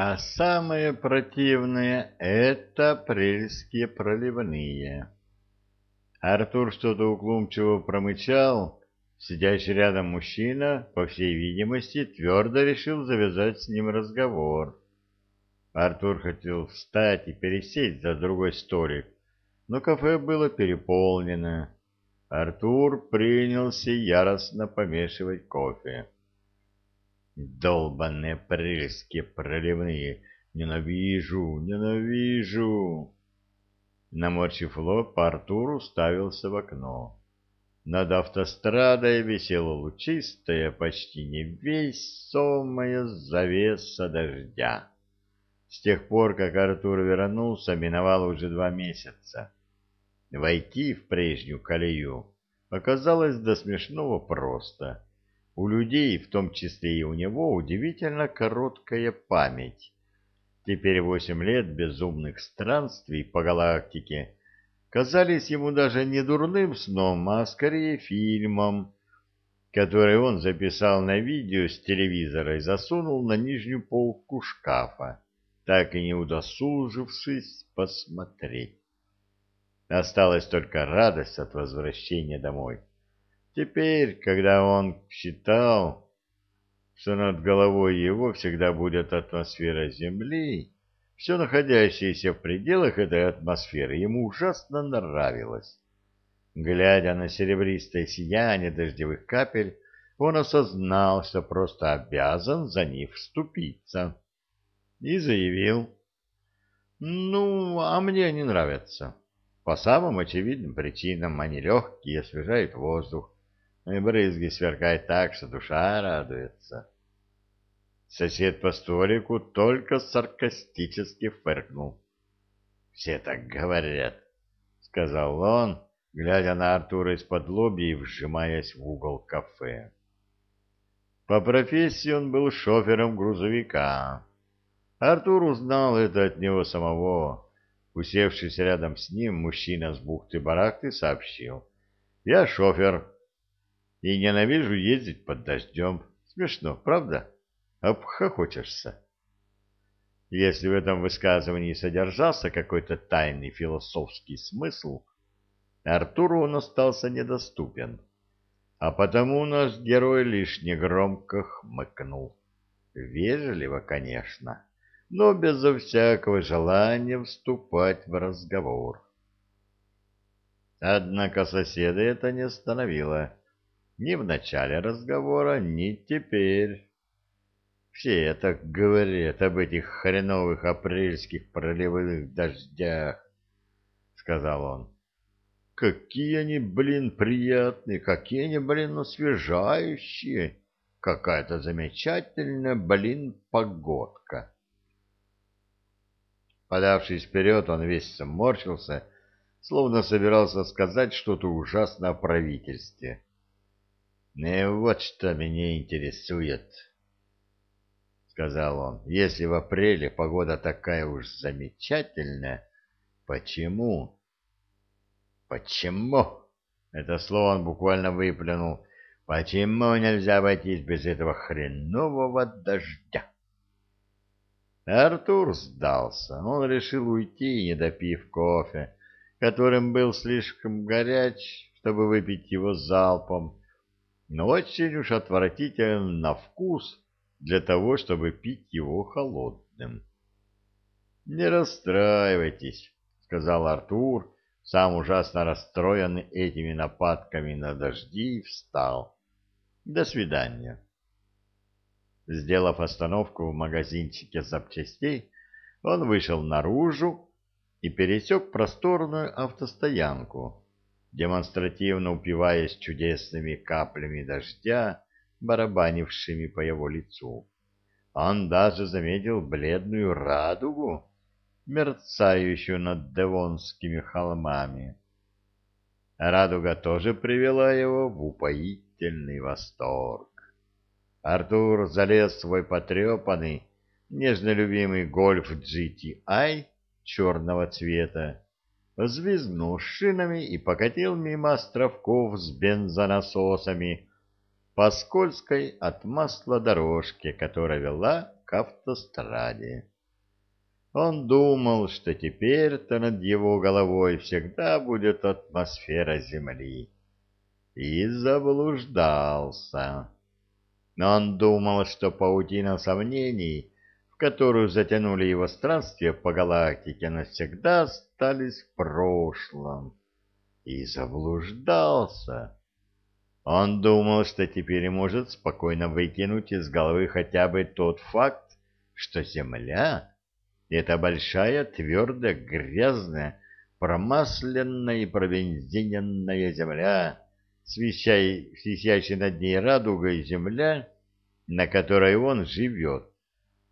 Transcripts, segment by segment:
А самое противное — это апрельские проливные. Артур что-то уклончиво промычал. Сидящий рядом мужчина, по всей видимости, твердо решил завязать с ним разговор. Артур хотел встать и пересесть за другой столик, но кафе было переполнено. Артур принялся яростно помешивать кофе. Долбанные апрельские проливные! Ненавижу, ненавижу! Наморщив лоб, Артур уставился в окно. Над автострадой висела лучистая, почти невесомая завеса дождя. С тех пор, как Артур вернулся, миновало уже два месяца. Войти в прежнюю колею оказалось до смешного просто. У людей, в том числе и у него, удивительно короткая память. Теперь восемь лет безумных странствий по галактике казались ему даже не дурным сном, а скорее фильмом, который он записал на видео с телевизора и засунул на нижнюю полку шкафа так и не удосужившись посмотреть. Осталась только радость от возвращения домой. Теперь, когда он считал, что над головой его всегда будет атмосфера Земли, все находящееся в пределах этой атмосферы ему ужасно нравилось. Глядя на серебристое сияние дождевых капель, он осознал, что просто обязан за них вступиться и заявил. «Ну, а мне они нравятся. По самым очевидным причинам они легкие, освежают воздух, и брызги сверкают так, что душа радуется». Сосед по столику только саркастически фыркнул. «Все так говорят», — сказал он, глядя на Артура из-под лоби и вжимаясь в угол кафе. По профессии он был шофером грузовика, Артур узнал это от него самого. Усевшись рядом с ним, мужчина с бухты-барахты сообщил. «Я шофер и ненавижу ездить под дождем. Смешно, правда? Обхохочешься». Если в этом высказывании содержался какой-то тайный философский смысл, Артуру он остался недоступен, а потому наш герой лишь негромко хмыкнул. Вежливо, конечно но безо всякого желания вступать в разговор. Однако соседа это не остановило ни в начале разговора, ни теперь. Все так говорят об этих хреновых апрельских проливных дождях, — сказал он. Какие они, блин, приятные, какие они, блин, освежающие. Какая-то замечательная, блин, погодка. Подавшись вперед, он весь морщился, словно собирался сказать что-то ужасное о правительстве. «Не вот что меня интересует», — сказал он. «Если в апреле погода такая уж замечательная, почему?» «Почему?» — это слово он буквально выплюнул. «Почему нельзя обойтись без этого хренового дождя?» Артур сдался. Он решил уйти, не допив кофе, которым был слишком горяч, чтобы выпить его залпом, но очень уж отвратителен на вкус для того, чтобы пить его холодным. «Не расстраивайтесь», — сказал Артур, сам ужасно расстроенный этими нападками на дожди, и встал. «До свидания». Сделав остановку в магазинчике запчастей, он вышел наружу и пересек просторную автостоянку, демонстративно упиваясь чудесными каплями дождя, барабанившими по его лицу. Он даже заметил бледную радугу, мерцающую над Девонскими холмами. Радуга тоже привела его в упоительный восторг. Артур залез в свой потрепанный, нежно любимый гольф GTI черного цвета, взвизгнул шинами и покатил мимо островков с бензонасосами по скользкой от масла дорожке, которая вела к автостраде. Он думал, что теперь-то над его головой всегда будет атмосфера земли. И заблуждался. Но он думал, что паутина сомнений, которую затянули его странствия по галактике, навсегда остались в прошлом. И заблуждался. Он думал, что теперь может спокойно выкинуть из головы хотя бы тот факт, что Земля — это большая, твердая, грязная, промасленная и провензиненная земля, с висящей над ней радугой земля, на которой он живет.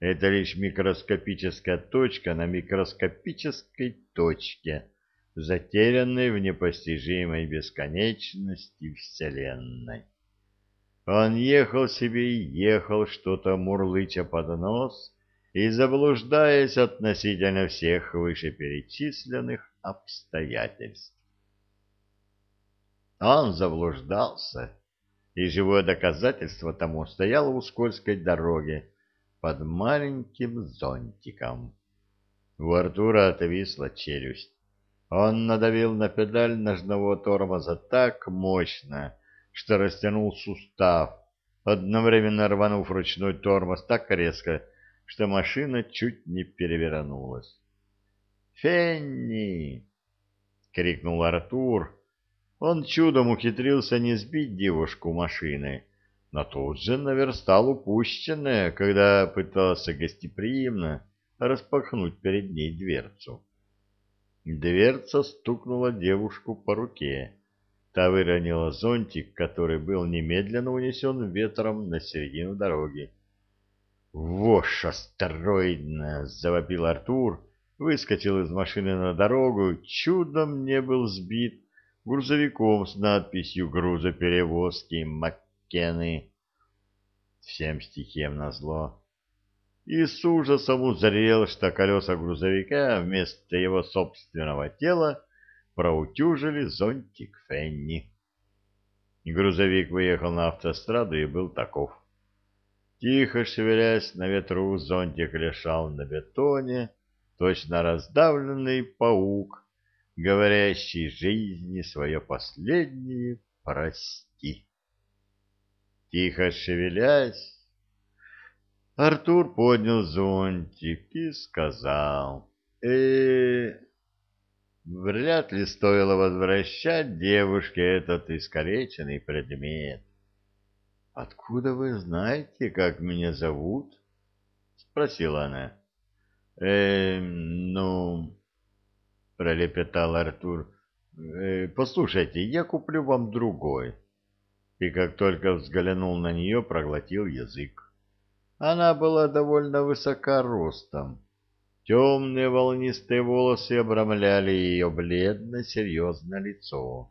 Это лишь микроскопическая точка на микроскопической точке, затерянной в непостижимой бесконечности Вселенной. Он ехал себе и ехал, что-то мурлыча под нос и заблуждаясь относительно всех вышеперечисленных обстоятельств. Он заблуждался, и живое доказательство тому стояло у скользкой дороги под маленьким зонтиком. У Артура отвисла челюсть. Он надавил на педаль ножного тормоза так мощно, что растянул сустав, одновременно рванув ручной тормоз так резко, что машина чуть не перевернулась. «Фенни!» — крикнул Артур, он чудом ухитрился не сбить девушку машины, но тут же наверстал упущенное, когда пытался гостеприимно распахнуть перед ней дверцу. Дверца стукнула девушку по руке. Та выронила зонтик, который был немедленно унесен ветром на середину дороги. «Вошь астероидная!» — завопил Артур, выскочил из машины на дорогу, чудом не был сбит грузовиком с надписью «Грузоперевозки Маккены». Всем стихиям назло. И с ужасом узрел, что колеса грузовика вместо его собственного тела проутюжили зонтик Фенни. Грузовик выехал на автостраду и был таков. Тихо шевелясь на ветру, зонтик лежал на бетоне, точно раздавленный паук, говорящий жизни свое последнее «прости». Тихо шевелясь, Артур поднял зонтик и сказал, э, вряд ли стоило возвращать девушке этот искалеченный предмет. — Откуда вы знаете, как меня зовут? — спросила она. — Э, ну, пролепетал Артур. «Э, «Послушайте, я куплю вам другой». И как только взглянул на нее, проглотил язык. Она была довольно высока ростом. Темные волнистые волосы обрамляли ее бледно-серьезное лицо.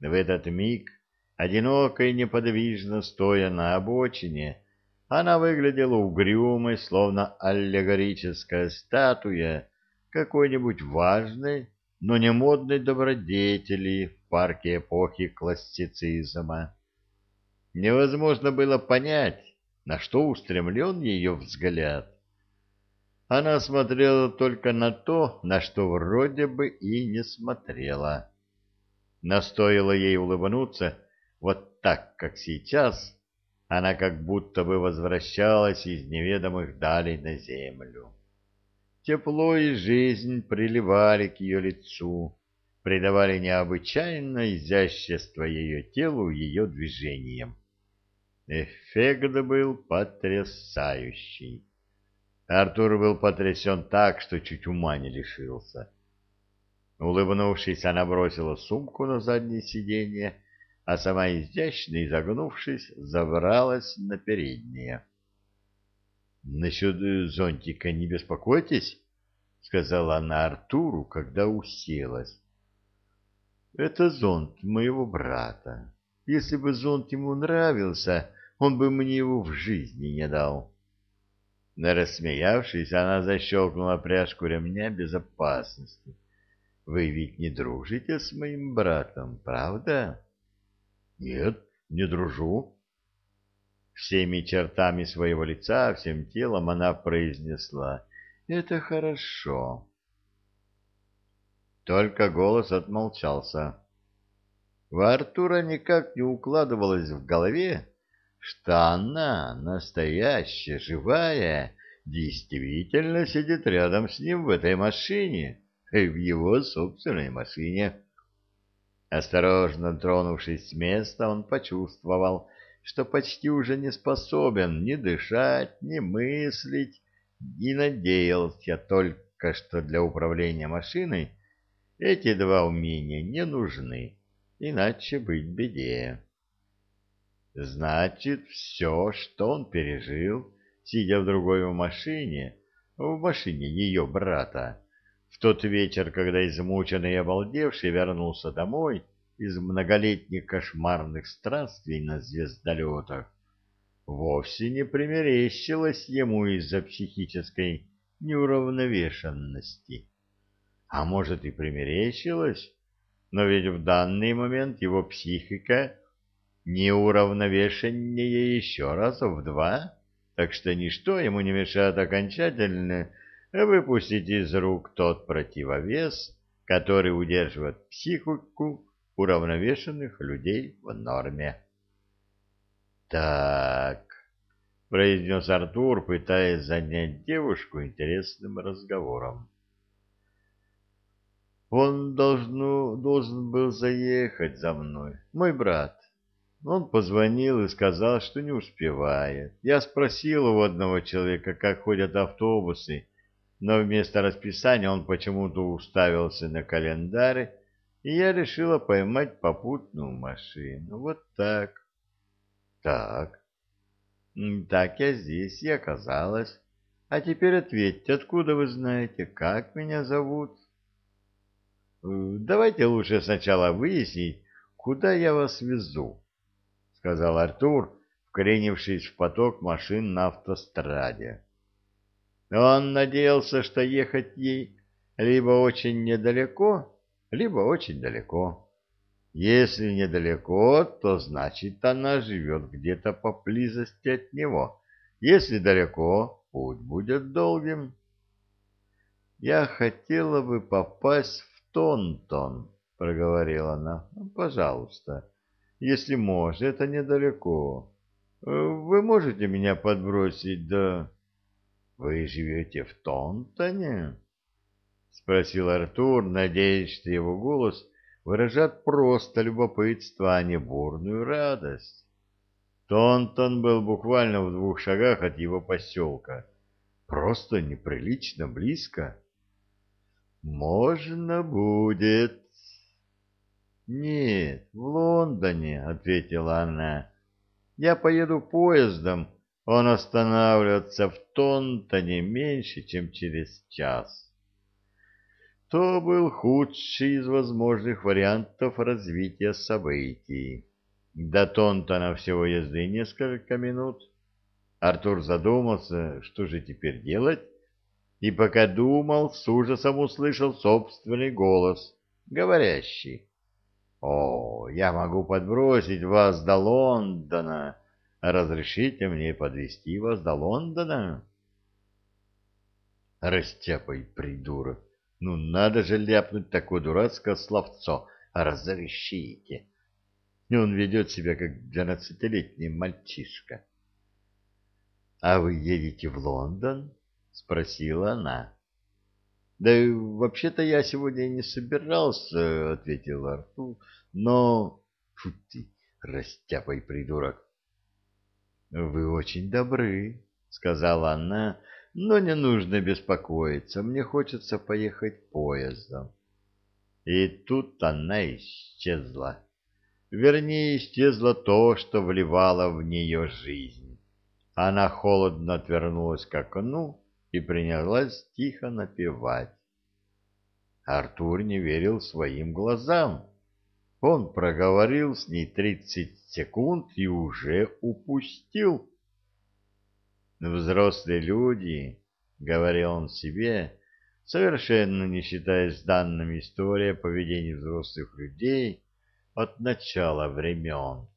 В этот миг, одиноко и неподвижно стоя на обочине, она выглядела угрюмой, словно аллегорическая статуя, какой-нибудь важной, но не модной добродетели в парке эпохи классицизма. Невозможно было понять, на что устремлен ее взгляд. Она смотрела только на то, на что вроде бы и не смотрела. Настоило ей улыбнуться вот так, как сейчас, она как будто бы возвращалась из неведомых далей на землю. Тепло и жизнь приливали к ее лицу, придавали необычайное изящество ее телу и ее движениям. Эффект был потрясающий. Артур был потрясен так, что чуть ума не лишился. Улыбнувшись, она бросила сумку на заднее сиденье, а сама изящно изогнувшись, забралась на переднее. Насчет зонтика не беспокойтесь, сказала она Артуру, когда уселась. Это зонт моего брата. Если бы зонт ему нравился, он бы мне его в жизни не дал. Рассмеявшись, она защелкнула пряжку ремня безопасности. Вы ведь не дружите с моим братом, правда? Нет, не дружу. Всеми чертами своего лица, всем телом она произнесла «Это хорошо». Только голос отмолчался. У Артура никак не укладывалось в голове, что она, настоящая, живая, действительно сидит рядом с ним в этой машине, в его собственной машине. Осторожно тронувшись с места, он почувствовал, что почти уже не способен ни дышать, ни мыслить, и надеялся только, что для управления машиной эти два умения не нужны иначе быть беде. Значит, все, что он пережил, сидя в другой машине, в машине ее брата, в тот вечер, когда измученный и обалдевший вернулся домой из многолетних кошмарных странствий на звездолетах, вовсе не примерещилось ему из-за психической неуравновешенности. А может и примерещилось, но ведь в данный момент его психика неуравновешеннее еще раз в два, так что ничто ему не мешает окончательно выпустить из рук тот противовес, который удерживает психику уравновешенных людей в норме. «Так», — произнес Артур, пытаясь занять девушку интересным разговором. Он должно, должен был заехать за мной, мой брат. Он позвонил и сказал, что не успевает. Я спросил у одного человека, как ходят автобусы, но вместо расписания он почему-то уставился на календарь, и я решила поймать попутную машину. Вот так. Так. Так я здесь и оказалась. А теперь ответьте, откуда вы знаете, как меня зовут? Э, давайте лучше сначала выяснить, куда я вас везу, — сказал Артур, вкоренившись в поток машин на автостраде. Он надеялся, что ехать ей либо очень недалеко, либо очень далеко. Если недалеко, то значит она живет где-то поблизости от него. Если далеко, путь будет долгим. Я хотела бы попасть Тонтон, — проговорила она, — пожалуйста, если можно, это недалеко. Вы можете меня подбросить до... — Вы живете в Тонтоне? — спросил Артур, надеясь, что его голос выражает просто любопытство, а не бурную радость. Тонтон был буквально в двух шагах от его поселка. Просто неприлично близко. Можно будет. Нет, в Лондоне, ответила она. Я поеду поездом. Он останавливается в Тонтоне меньше, чем через час. То был худший из возможных вариантов развития событий. До Тонтона всего езды несколько минут. Артур задумался, что же теперь делать, и пока думал, с ужасом услышал собственный голос, говорящий. «О, я могу подбросить вас до Лондона. Разрешите мне подвести вас до Лондона?» Растяпай, придурок! Ну, надо же ляпнуть такое дурацкое словцо. Разрешите. И он ведет себя, как двенадцатилетний мальчишка. — А вы едете в Лондон? — спросила она. — Да вообще-то я сегодня не собирался, — ответил Артур, — но... Фу ты, растяпай, придурок! — Вы очень добры, — сказала она, — но не нужно беспокоиться, мне хочется поехать поездом. И тут она исчезла. Вернее, исчезло то, что вливало в нее жизнь. Она холодно отвернулась к окну и принялась тихо напевать. Артур не верил своим глазам. Он проговорил с ней тридцать секунд и уже упустил. «Взрослые люди», — говорил он себе, совершенно не считаясь данными истории о поведении взрослых людей от начала времен.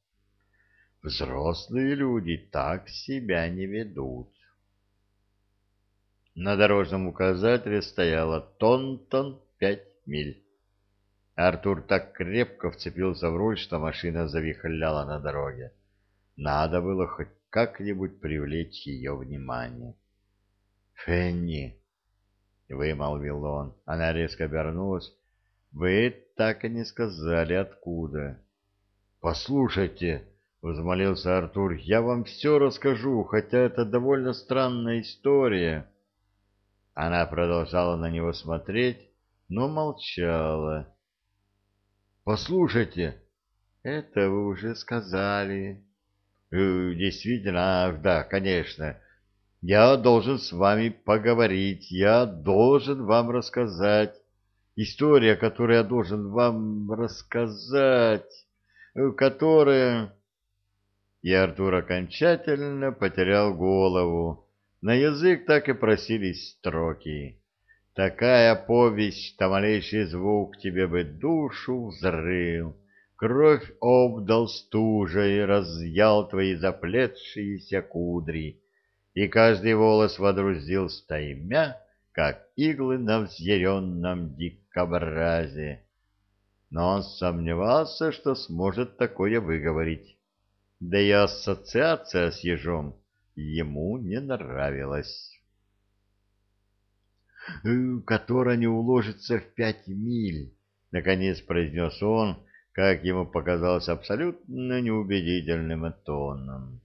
Взрослые люди так себя не ведут. На дорожном указателе стояло «Тонтон пять миль». Артур так крепко вцепился в руль, что машина завихляла на дороге. Надо было хоть как-нибудь привлечь ее внимание. «Фенни!» — вымолвил он. Она резко обернулась. «Вы так и не сказали, откуда». «Послушайте!» — возмолился Артур. «Я вам все расскажу, хотя это довольно странная история». Она продолжала на него смотреть, но молчала. «Послушайте!» «Это вы уже сказали». «Э, «Действительно, ах, да, конечно. Я должен с вами поговорить, я должен вам рассказать. История, которую я должен вам рассказать, э, которая...» И Артур окончательно потерял голову. На язык так и просились строки. Такая повесть, что малейший звук тебе бы душу взрыл, Кровь обдал стужей, разъял твои заплетшиеся кудри, И каждый волос водрузил стаймя, Как иглы на взъяренном дикобразе. Но он сомневался, что сможет такое выговорить. Да и ассоциация с ежом ему не нравилась. Э, которая не уложится в пять миль, — наконец произнес он, как ему показалось абсолютно неубедительным тоном.